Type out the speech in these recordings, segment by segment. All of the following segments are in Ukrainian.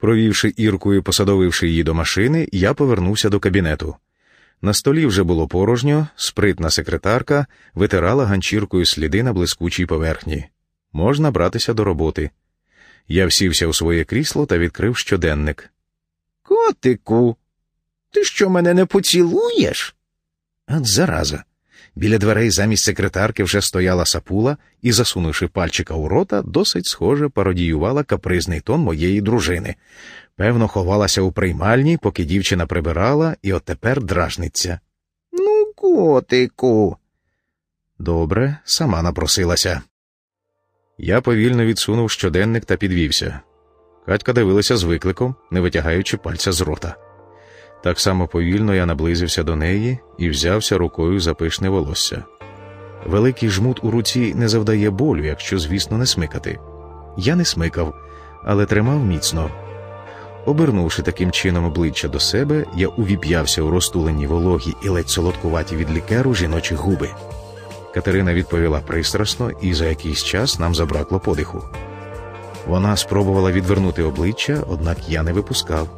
Провівши Ірку і посадовивши її до машини, я повернувся до кабінету. На столі вже було порожньо, спритна секретарка витирала ганчіркою сліди на блискучій поверхні. Можна братися до роботи. Я всівся у своє крісло та відкрив щоденник. Котику, ти що мене не поцілуєш? От зараза. Біля дверей замість секретарки вже стояла сапула і, засунувши пальчика у рота, досить схоже пародіювала капризний тон моєї дружини. Певно, ховалася у приймальні, поки дівчина прибирала, і от тепер дражниться. Ну, котику. Добре, сама напросилася. Я повільно відсунув щоденник та підвівся. Катька дивилася з викликом, не витягаючи пальця з рота. Так само повільно я наблизився до неї і взявся рукою за пишне волосся. Великий жмут у руці не завдає болю, якщо, звісно, не смикати. Я не смикав, але тримав міцно. Обернувши таким чином обличчя до себе, я увіп'явся у розтулені вологі і ледь солодкуваті від лікеру жіночі губи. Катерина відповіла пристрасно, і за якийсь час нам забракло подиху. Вона спробувала відвернути обличчя, однак я не випускав.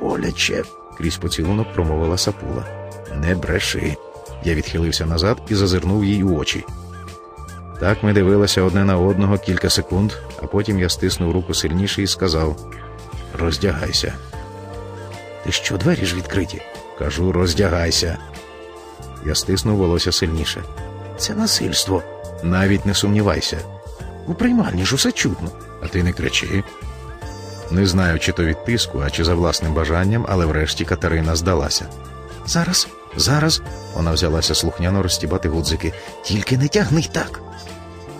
Боляче, крізь поцілунок промовила сапула. Не бреши. Я відхилився назад і зазирнув їй у очі. Так ми дивилися одне на одного кілька секунд, а потім я стиснув руку сильніше і сказав: Роздягайся. Ти що, двері ж відкриті? Кажу, роздягайся. Я стиснув волосся сильніше. Це насильство. Навіть не сумнівайся. У приймальні ж усе чутно. А ти не кричи. Не знаю, чи то від тиску, а чи за власним бажанням, але врешті Катерина здалася. Зараз, зараз, вона взялася слухняно розстібати гудзики. Тільки не тягни так.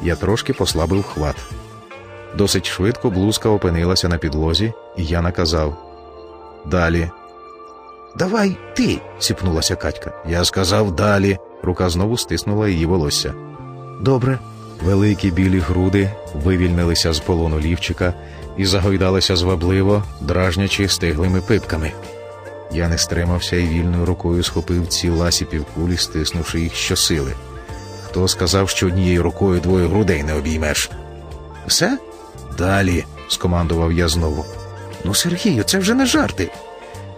Я трошки послабив хват. Досить швидко блузка опинилася на підлозі, і я наказав Далі. Давай ти, сіпнулася Катька. Я сказав далі. Рука знову стиснула її волосся. Добре. Великі білі груди вивільнилися з полону лівчика і загойдалися звабливо, дражнячи стиглими пипками. Я не стримався і вільною рукою схопив ці ласі півкулі, стиснувши їх щосили. Хто сказав, що однією рукою двоє грудей не обіймеш? Все? Далі, скомандував я знову. Ну, Сергію, це вже не жарти.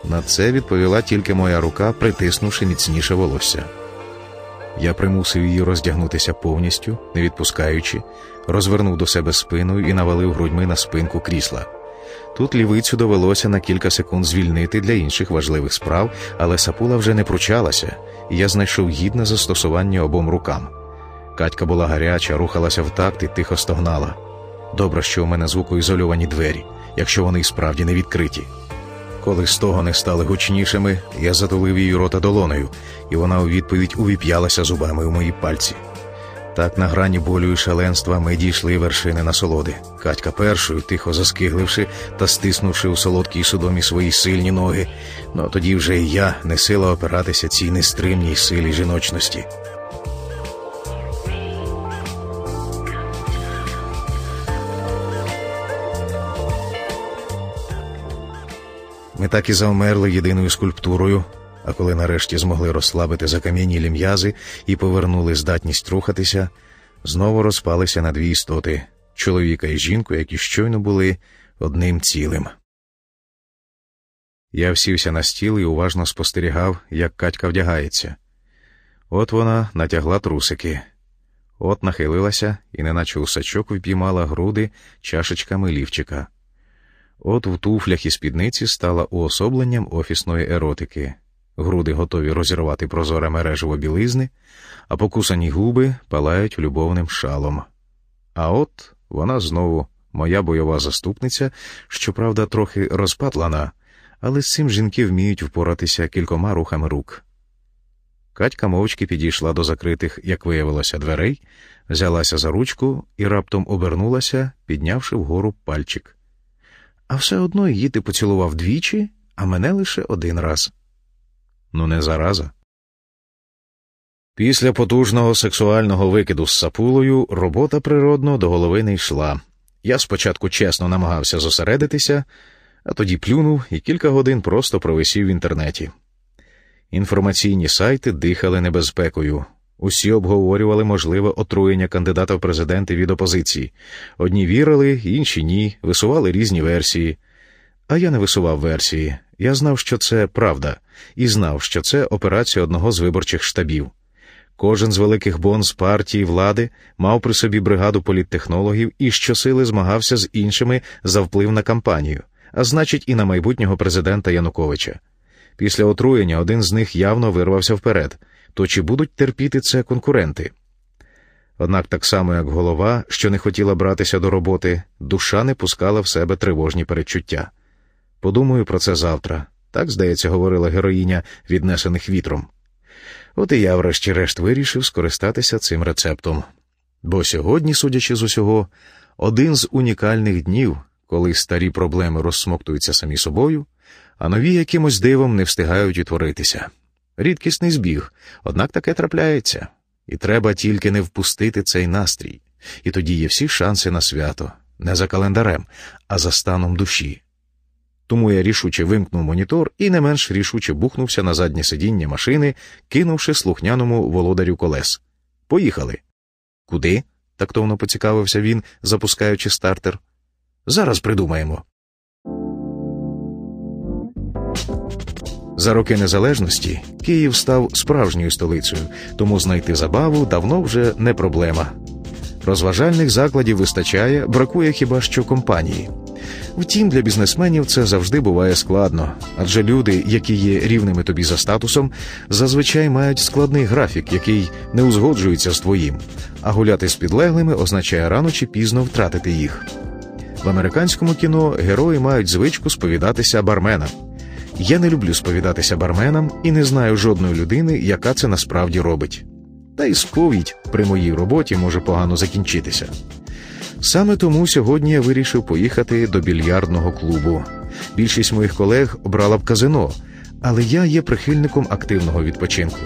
На це відповіла тільки моя рука, притиснувши міцніше волосся. Я примусив її роздягнутися повністю, не відпускаючи, розвернув до себе спиною і навалив грудьми на спинку крісла. Тут лівицю довелося на кілька секунд звільнити для інших важливих справ, але сапула вже не пручалася, і я знайшов гідне застосування обом рукам. Катька була гаряча, рухалася в такт і тихо стогнала. Добре, що у мене звукоізольовані двері, якщо вони справді не відкриті. Коли стогони стали гучнішими, я затулив її рота долоною, і вона у відповідь увіп'ялася зубами у мої пальці. Так на грані болю і шаленства ми дійшли вершини насолоди. Катька першою, тихо заскигливши та стиснувши у солодкій судомі свої сильні ноги. Ну тоді вже і я не сила опиратися цій нестримній силі жіночності. Так і завмерли єдиною скульптурою, а коли нарешті змогли розслабити закам'янілі м'язи і повернули здатність рухатися, знову розпалися на дві істоти чоловіка і жінку, які щойно були одним цілим. Я всівся на стіл і уважно спостерігав, як Катька вдягається. От вона натягла трусики, от нахилилася і, неначе усачок, впіймала груди чашечками лівчика. От в туфлях і спідниці стала уособленням офісної еротики, груди готові розірвати прозоре мережево білизни, а покусані губи палають любовним шалом. А от вона знову моя бойова заступниця, щоправда, трохи розпатлана, але з цим жінки вміють впоратися кількома рухами рук. Катька мовчки підійшла до закритих, як виявилося, дверей, взялася за ручку і раптом обернулася, піднявши вгору пальчик а все одно її ти поцілував двічі, а мене лише один раз. Ну, не зараза. Після потужного сексуального викиду з сапулою робота природно до голови не йшла. Я спочатку чесно намагався зосередитися, а тоді плюнув і кілька годин просто провисів в інтернеті. Інформаційні сайти дихали небезпекою. Усі обговорювали можливе отруєння кандидата в президенти від опозиції. Одні вірили, інші ні, висували різні версії. А я не висував версії. Я знав, що це правда, і знав, що це операція одного з виборчих штабів. Кожен з великих бонз партії влади мав при собі бригаду політтехнологів і щосили змагався з іншими за вплив на кампанію, а значить, і на майбутнього президента Януковича. Після отруєння один з них явно вирвався вперед. То чи будуть терпіти це конкуренти? Однак, так само як голова, що не хотіла братися до роботи, душа не пускала в себе тривожні перечуття. Подумаю про це завтра. Так, здається, говорила героїня віднесених вітром. От і я, врешті-решт, вирішив скористатися цим рецептом. Бо сьогодні, судячи з усього, один з унікальних днів, коли старі проблеми розсмоктуються самі собою, а нові якимось дивом не встигають утворитися. Рідкісний збіг, однак таке трапляється, і треба тільки не впустити цей настрій, і тоді є всі шанси на свято, не за календарем, а за станом душі. Тому я рішуче вимкнув монітор і не менш рішуче бухнувся на заднє сидіння машини, кинувши слухняному володарю колес. Поїхали. Куди? тактовно поцікавився він, запускаючи стартер. Зараз придумаємо. За роки незалежності Київ став справжньою столицею, тому знайти забаву давно вже не проблема. Розважальних закладів вистачає, бракує хіба що компанії. Втім, для бізнесменів це завжди буває складно, адже люди, які є рівними тобі за статусом, зазвичай мають складний графік, який не узгоджується з твоїм, а гуляти з підлеглими означає рано чи пізно втратити їх. В американському кіно герої мають звичку сповідатися барменам. Я не люблю сповідатися барменам і не знаю жодної людини, яка це насправді робить. Та й сповідь при моїй роботі може погано закінчитися. Саме тому сьогодні я вирішив поїхати до більярдного клубу. Більшість моїх колег обрала б казино, але я є прихильником активного відпочинку.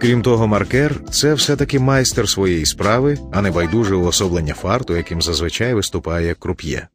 Крім того, маркер це все-таки майстер своєї справи, а не байдуже уособлення фарту, яким зазвичай виступає круп'є.